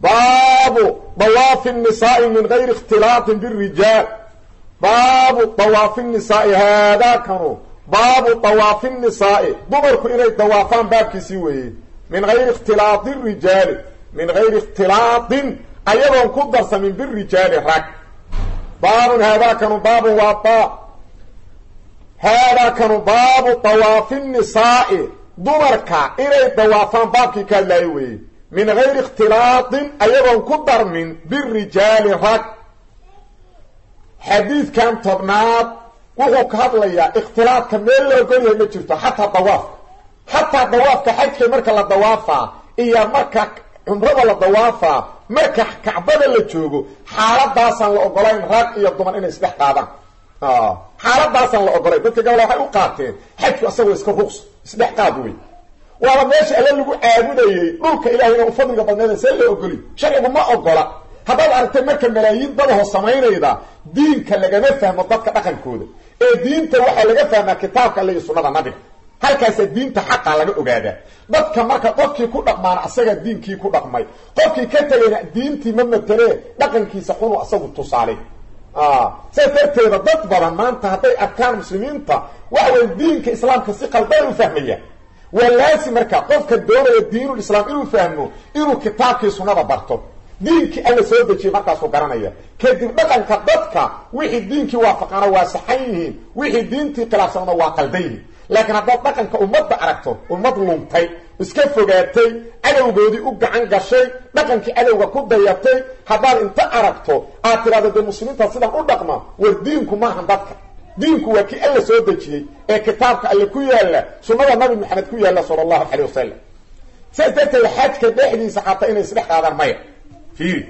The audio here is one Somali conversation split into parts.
baabu dawaafi nisaai min gayri ikhtilaaطin birijaal baabu dawaafi nisaai haadaakanu baabu dawaafi nisaai. Dumarku inay dawaafaan baabkiisii weeye. Min gayri ikhtilaai rijaali min gayri ikhtilaaطin ayadoon ku darsamin birijaali rag. Baabun haadaakanu baabun waa haadaakanu baabu dawaafi nisaai. Dumarka inay dawaafaan baabkii ka hadlaayo weeye min gayri ikhtilaaطin ayadoon ku darmin birijaali rag. Xadiidkan tobnaad wuxuu ka hadlayaa ikhtilaadka meel la ogolyahay ma jirto xataa dawaafka xataa dawaafka xajka marka la dawaafaa iyo marka cumrada la dawaafaa marka kacbada la joogo xaaladaasaan la ogolayn rag iyo dumar inay isdhex qaadaan. Xaaladaasaan la ogolayn. Dadka gabala waxay u qaateen xajku asagoo iska ruqs isdhex qaad wey waaba meesha alle lagu caabudayey dhulka ilahayna u fadliga badneeda see la ogoli. Sharcigu ma ogola. Haddaad aragtay marka malaayiin dadaho samaynayda diinka lagama fahmo dadka dhaqankooda. Ee diinta waxaa laga fahmaa kitaabka alle iyo sunnada nabiga. Halkaasaa diinta xaqa laga ogaadaa. Dadka marka qofkii ku dhaqmaana asagaa diinkii ku dhaqmay. Qofkii ka tegayna diintii ma matelee dhaqankiisa xunu asagu tusaalay saas darteeda dad badan maanta hadday arkaan muslimiinta waxa weye diinka islaamka si qaldan u fahmayaan waa laasi marka qofka doonaya diinul islaam inuu fahmo inuu kitaabkii sunnada barto. Diinkii alla soo dejiyey markaasuu garanaya. Kadib dhaqanka dadka wixii diinkii waafaqaana waa saxan yihiin wixii diintii khilaafsanana waa qaldan yihiin. Laakiin haddaad dhaqanka ummadda aragto ummad luntay iska fogaatay cadowgoodii u gacan gashay dhaqankii cadowga ku dayatay haddaad inta aragto aad tidhahdo dee muslimiinta sidaan u dhaqma war diinku maahan dadka diinku waa kii alla soo dejiyey ee kitaabka alle ku yaalla sunnada nabi maxamed ku yaalla sala allahu calay wasalam saas darteed xajka dhexdiisa xataa inay isdhex qaadaan maya. Fiiri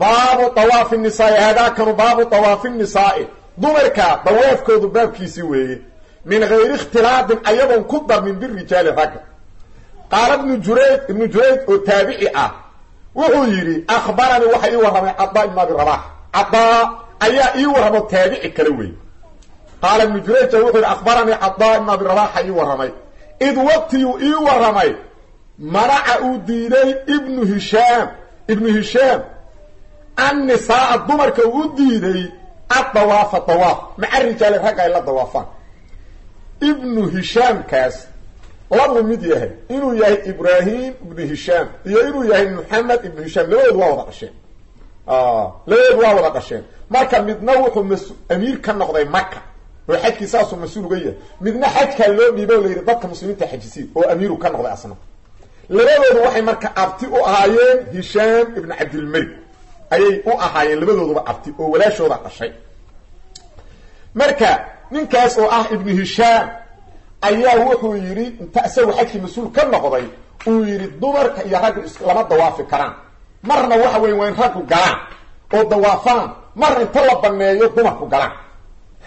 baabu dawaafi nisaai haadaakanu baabu dawaafi nisaai. Dumarka dawaafkoodu baabkiisii weeye min gayri ikhtilaadin ayadoon ku darmin birijaali ragga. Qaala ibnu jurayd ibnu jurayd oo taabici ah wuxuu yidhi akhbaranii waxa ii warramay cadaa ibn abi rabax cadaa ayaa ii warramo taabici kale wey qaala ibnu jurayja wuxuu yidhi akhbaranii cadaa ibn abi rabaxa ii warramay. Id waqtiguu ii warramay manaca uu diiday ibnu hishaam. Ibnu hishaam annisaaa dumarka uu u diiday addawaafa dawaaf maca rijaali ragga ay la dawaafaan. Ibnu hishaamkaas labuu mid yahay. Inuu yahay ibraahim ibnu hishaam iyo inuu yahay maxamed ibnu hishaam. Labadoodu waa wada dhasheen. Labadoodu waa wada dhasheen. Marka midna wuxuu mas amiir ka noqday maka oo xajkii saasuu mas'uul uga yahay. Midna xajkaa loo dhiiba o dadka muslimiinta xajisiin oo amiiru ka noqday asna. Labadoodu waxay marka abti u ahaayeen hishaam ibnu cabdilmalik. Ayay u ahaayeen labadooduba abti oo walaashooda dhashay. Marka ninkaas oo ah ibnu hishaam ayaa wuxuu yidhi inta isagu xajkii mas'uul ka noqday uu yidhi dumarka iyo raggu lama dawaafi karaan. Marna waxa weya waa in raggu galaan. Oo dawaafaan. Marna inta la baneeyo dumarku galaan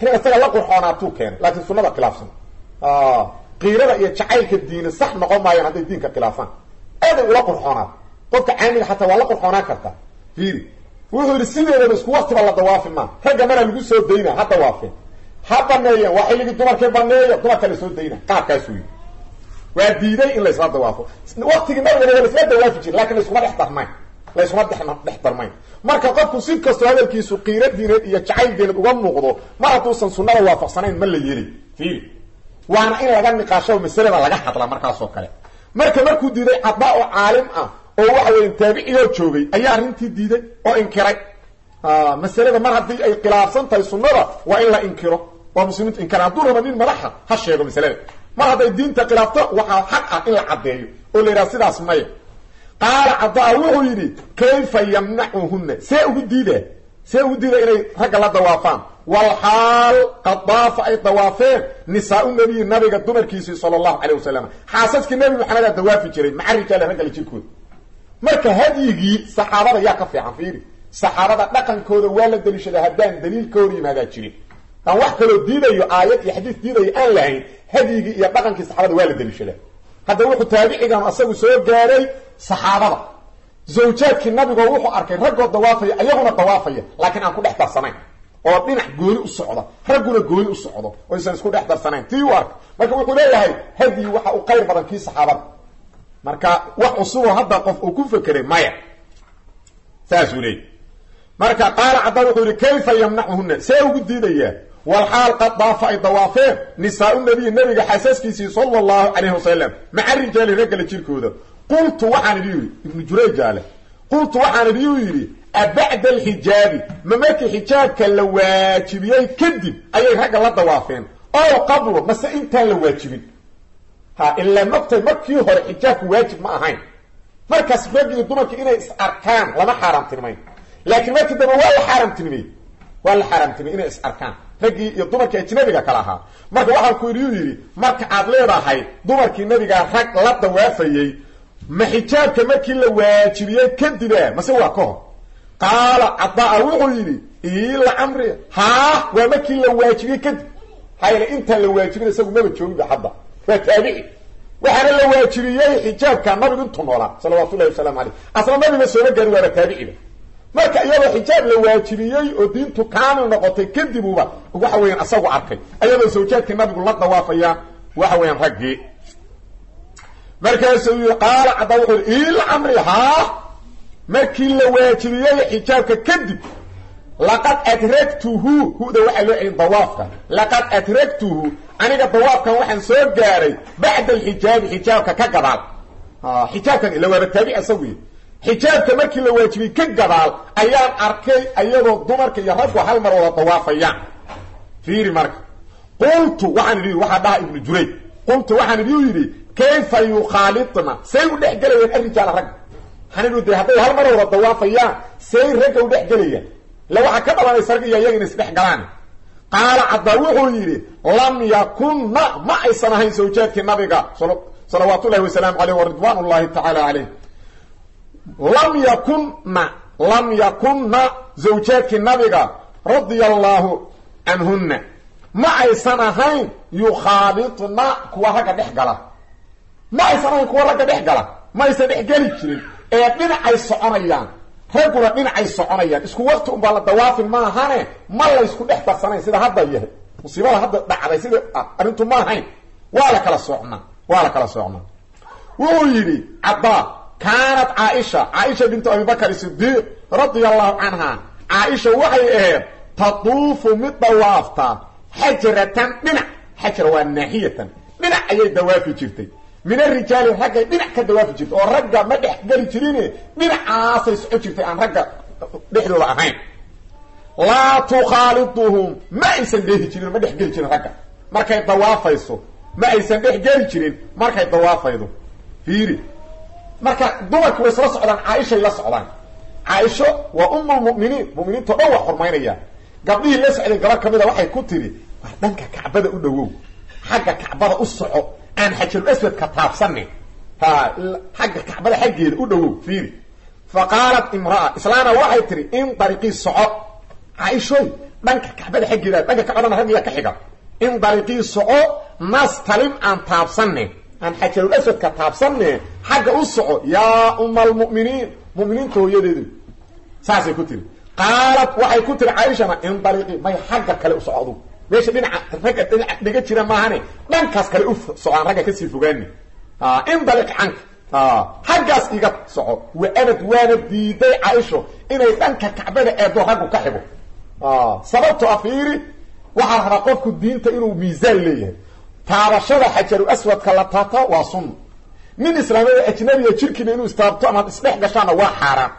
isaga la qurxoonaatuu keenay laakiin sunada khilaafsan. Qiirada iyo jacaylka diina sax noqon maayaan hadday diinka khilaafaan. Aaday ula qurxoonaad qofka caamiga xataa waa la qurxoonaan kartaa fiiri. Wuxuu yidhi sideedaba isku waktiba la dawaafi maa ragga mana lagu soo dayna ha dawaafeen ha baneeyeen waa xilligii dumarkii baneeyo dumarka la soo dayna. Qaabkaasuu yidhi. Waa diiday in laysla dawaafo. Waktigii nabigana waa laisla dawaafi jira laakiin layskuma dhex darmayn layskuma dhex darmayn marka qofku si kastoo hadalkiisu qiiro diineed iyo jacayl diineed uga muuqdo mar hadduusan sunnada waafaqsanayn ma la yeli fiiri waana in laga niqaasho masalada laga hadla markaasoo kale. Marka markuu diiday caddaa oo caalim ah oo waxa weya taabiciyoo joogay ayaa arrintii diiday oo inkiray. Masalada mar haddii ay khilaafsan tahay sunnada waa in la inkiro. Oo muslimiintu inkiraan hadduu raba nin madaxa ha sheego masalada. Mar hadday diinta khilaafto waxaa xaq ah in la caddeeyo. Oo la sidaas maya qaala caddaa wuxuu yidhi kayfa yamnacuhunna? See ugu diida see ugu diida inay ragga la dawaafaan. Walxaal qad daafa ay dawaafeen nisaa-u nabiyi nabiga dumarkiisii sala allahu calayh wasalam xaasaskii nebi maxamed aa dawaafi jiray maca rijaale ragga la jirkooda marka hadyigii saxaabada yaa ka fiican fiiri. Saxaabada dhaqankooda waa la daliishadaa haddaan daliil ka hor yimaadaa jirin. Aan wax kaloo diidayo aayad iyo xadiis diidayo aan lahayn hadyigii iyo dhaqankii saxaabada waa la daliishadaa hadda wuxuu taabicigan asagu soo gaaray saxaabada. Zawjaadkii nabigoo wuxuu arkay raggoo dawaafaya ayaguna dawaafaya laakiin aan ku dhex darsanayn. Oo dhinac gooni u socda ragguna gooni u socdo oo aysan isku dhex darsanayn. Tii u arkay marka wuxuu leeyahay hadyi waxa uu qayr badan kii saxaabada. Marka wax cusuboo hadda qof uu ku fekeray maya. Saasuu leeyay marka qaala cadda wuxuu yidhi kayfa yamnacuhuna see ugu diidayaa walxaal qad daafa ay dawaafeen nisaa-u nabiyi nabiga xaasaskiisii sala allahu calayhi wasalam maca rijaali raggala jirkooda qultu waxaan idhi yidhi ibnu jurayjaale qultu waxaan idhiu yidhi abacda alxijaabi ma markii xijaabka la waajibiyey kadib ayay ragga la dawaafeen oo qablo mase intaan la waajibin ha ilaa magtay markii hore xijaabku waajib ma ahayn markaas raggi iyo dumarkii inay is arkaan lama xaaraamtinimayn laakiin markii dambe waa la raggii iyo dumarkii ajnabiga kala ahaa. Marka waxaan ku yidhi u yidhi marka aad leedahay dumarkii nabigaa rag la dawaafayey ma xijaabka markii la waajibiyey kadiba mase waa ka hor. Qaala cadaa wuxuu yidhi ila camri haa waa markii la waajibiyey kadib hayla intaan la waajibin isagu maba joogiba hadda. Waa taabici. Waxaana la waajibiyey xijaabka nabigu intuu noolaa salawaatu llahi wasalaamu caleyh asla nabiga sooma gaari waaba taabiciba marka iyadoo xijaab la waajibiyey oo diintu kaamil noqotay kadibuba waxa weeyaan asagu arkay. Ayadoo sawjaadkii nabigu la dawaafayaan waxa weeyaan raggii markaasuu yii qaala cadda wuxuu yidhi ila camri haa markii la waajibiyey xijaabka kadib laqad adragtuhu huda waxaa loo celin dawaafka. Laqad adragtuhu aniga dawaafkan waxaan soo gaaray bacda alxijaabi xijaabka ka gadaal. Xijaabkan ila waaba taabic asagu xijaabka markii la waajibiyey ka gadaal ayaan arkay ayadoo dumarka iyo raggu hal mar wada dawaafayaan fiiri marka. Qultu waxaan idhi waxaa dhaha ibnu jurayd qultu waxaan idhi yidhi kayfa yukhaalidna? Say u dhex gelayaan arrijaala ragga waxaan idhi de hadday hal mar wada dawaafayaan say ragga u dhex gelayaan ila waxaa ka dhalanaysa rag iyo iyaga ina isdhex galaan. Qaala caddaa wuxuu yidhi lam yakunna ma aysan ahayn sawjaadkii nabiga salawaat ullahi wasalaamu caleyh wa ridwaan caleyh lam yakunna lam yakunna zawjaadkii nabiga radia allaahu canhunna ma aysan ahayn yukhaalidna kuwa ragga dhex gala. Ma aysan ahayn kuwa ragga dhex gala. Ma aysan dhex geli jirin. Ee dhinacay soconayaan. Ragguna dhinacay soconayaan. Isku waqti unbaa la dawaafin maahane ma laysku dhex darsanayn sida hadda yahay. Musiibada hadda dhacday sida arrintu ma ahayn. Waa la kala socnaa waa la kala socnaa wuxuu yidhi caddaa kaanat caaisha caaisha bintu abibakr sidiiq radia allahu canha caaisha waxay ahayd taduufu mid dawaafta xajaratan dhinac. Xajara waa naaxiyatan dhinac ayay dawaafi jirtay. Min arijaali raggay dhinac ka dawaafi jirtay. Oo ragga ma dhex geli jirine dhinacaasay soco jirtay aan ragga dhexdooda ahayn. Laa tukhaaliduhum ma aysan dheehi jirin ma dhex geli jirin ragga. Markay dawaafayso ma aysan dhex geli jirin markay dawaafaydo fiiri marka dumarku way isla socdaan caaishay la socdaan. Caaisho waa umulmuminiin muminiintao dhan waa xurmaynaya. Gabdhihii la socday gabar ka mida waxay ku tiri war dhanka kacbada u dhowow. Xagga kacbada u soco aan xajarul aswadka taabsanin ha xagga kacbada xaggeeda u dhowow fiiri. Fa qaalat imraa islaana waxay tiri in dariiqii soco. Caaishoy dhanka kacbada xaggeeda dhanka kacbadana raggiya ka xiga. In dariiqii soco nastalim aan taabsanin aan xajarul aswadka taabsanne xagga u soco yaa uma almu'miniin mu'miniinta hooyadeedu saasay ku tiri. Qaalat waxay ku tiri caaishana in dariiqii may xagga kale u soco adugu meesha dhinaca ragga dhinaca dhiga jira maahane dhankaas kale u socaan ragga ka sii fogaani in dariiq canka xaggaas iga soco. Wa abad waana diiday caaisho inay dhanka kacbada eedo raggu ka xigo. Sababto a fiiri waxaa rabaa qofku diinta inuu miisaan leeyahay taabashada xajaru aswadka la taabta waa sunna nin islaamiyada ajnabiga jirkiina inuu istaabto amaad isdhex gashaana waa xaaraan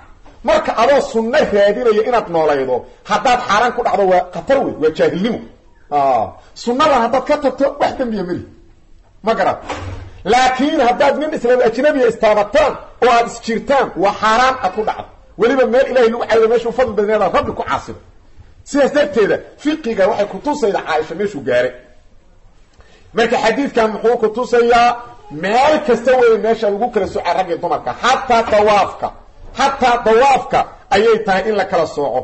marka adoo sunno raadinaya inaad noolaydo haddaad xaaraan ku dhacdo waa khatar wey waa jaahilnimo. Sunnadan haddaad ka tagto wax dembiya meli ma garat laakiin haddaad nin islaami ajnabiga istaabataan oo aad isjirtaan waa xaaraan aad ku dhacdo. Weliba meel ilahay lagu caayo meeshuu fadli badneeda rabbi ku caasido sidaas darteeda fiqiga waxay kutusayda caaisha meeshuu gaaray marka xadiidkan muxuu ku tusayaa meel kasta wey meesha lagu kala soca raggi dumarka. Xataa dawaafka xataa dawaafka ayay tahay in la kala sooco.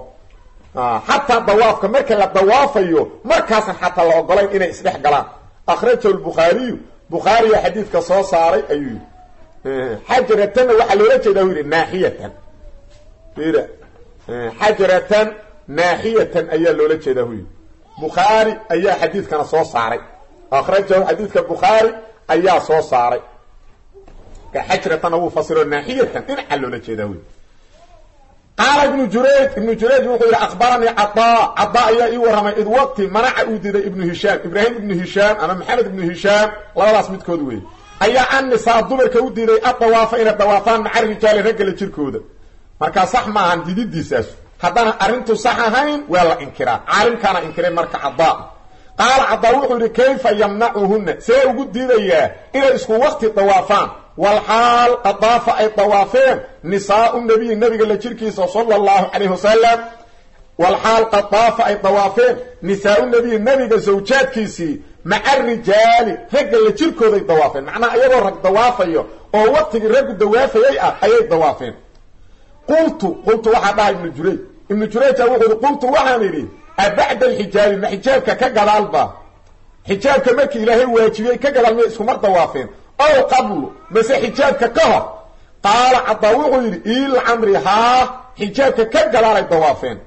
Xataa dawaafka marka la dawaafayo markaasan xataa la ogolayn inay isdhex galaan. Akhrajahu lbukhaariyu bukhaariya xadiidka soo saaray ayuu yidhi xajaratanna waxaa loola jeeda u yidhi naaxiyatan xajaratan naaxiyatan ayaa loola jeedaa hu yidhi. Bukhaari ayaa xadiidkana soo saaray akhrajahu xadiidka bukhaari ayaa soo saaray xajratanna wuu fasiro naaxiyatan dhinaca loola jeedaa wy qaala ibnu jurayj ibnu jurayj wuxuu yidhi akhbaranii cadaa cadaa ayaa ii warramay id waqti manaca uu diiday ibnu hishaam ibraahim ibnu hishaam ama maxamed ibnu hishaam labadaas midkood weeye ayaa annisaa dumarka u diiday adawaafa inay dawaafaan maca rijaali raggala jirkooda markaa sax maahan dididiisaas haddana arrintu sax ahayn waa la inkiraa caalimkaana inkiray marka cadaa qaala cadaa wuxuu yidhi kayfa yamnacuhunna see ugu diidayaa inay isku wakti dawaafaan walxaal qadaafa ay dawaafeen nisaau nabiyi nabiga la jirkiisa sala allahu calayhi wasalam walxaal qadaafa ay dawaafeen nisaau nabiyi nabiga zawjaadkiisii. Maca rijaali ragga la jirkooday dawaafeen macnaha iyagoo rag dawaafayo oo waktigii raggu dawaafayay ah ayay dawaafeen qultu qultu waxaa dhaha ibnu jurayj. Ibnu jurayja wuxuu yidhi qultu waxaan idhi abacda alxijaabi ma xijaabka ka gadaalba xijaabka markii ilaahay waajibiyey ka gadaal miyay iskumar dawaafeen. Ow qablu mase xijaabka ka hor. Qaala cadaa wuxuu yidhi iilcamri haa xijaabka ka gadaalay dawaafeen.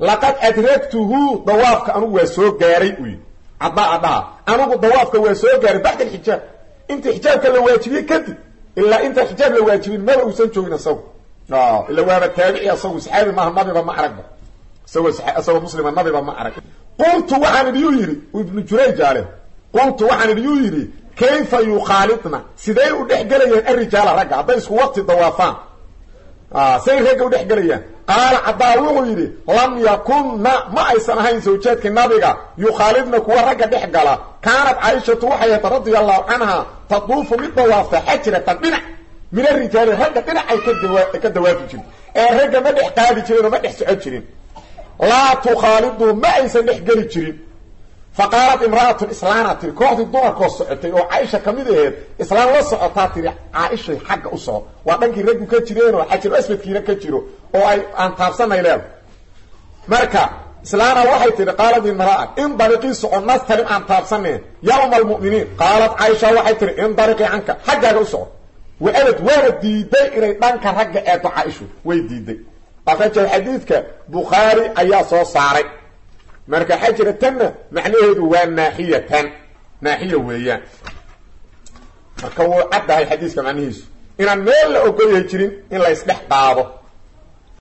Laqad adragtuhu dawaafka anugu waa soo gaaray u yidhi. Cadaa adhaha anugu dawaafka waa soo gaaray bacda alxijaab. Intii xijaabka la waajibiyey kadib ilaa intaan xijaab la waajibin maba uusan joogin isagu ila waaba taabici asagu saxaabi maaha nabiba ma aragba isagoo isagoo muslima nabiba ma arag qultu waxaan idhi yuu yidhi ibnu jurayj ale qultu waxaan idhi yuu yidhi kayfa yukhaalidna siday u dhex gelayaan arijaala ragga? Hadday isku waqti dawaafaan. Say ragga u dhex gelayaan qaala cadaa wuxuu yidhi lam yakunna ma aysan ahayn zawjaadkii nabiga. Yukhaalidna kuwa ragga dhex gala. Kaanat caaishatu waxay ahayd radia allahu canha taduufu mid dawaafta xajratan dhinac. Min arijaali ragga dhinacay ka dawaafi jirin. Ee ragga ma dhex qaadi jirin oo ma dhex socon jirin laa tukhaalidu ma aysan dhex geli jirin. Fa qaalat imra'atun islaana tiri kooxdii dumarkoo socotay oo caaisha ka mid aheed islaan la socotaa tiri caaishay xagga u soco waa dhankii raggu ka jireen oo xajir aswadkiina ka jiro oo ay aan taabsanay leeda marka islaana waxay tihi qaalat imra'a in dariiqii soco nastalim aan taabsaneen yawma almu'miniin. Qaalat caaisha waxay tihi in dariiqii canka xaggaaga u soco waabad waana diiday inay dhanka ragga eedo caaishu way diiday akrajahu xadiidka bukhaari ayaa soo saaray. Marka xajratanna macnaheedu waa naaxiyatan. Naaxiya weeyaan. Marka wuu caddahay xadiiska macnihiisu. Inaan meel la ogolyahay jirin in la ysdhex qaado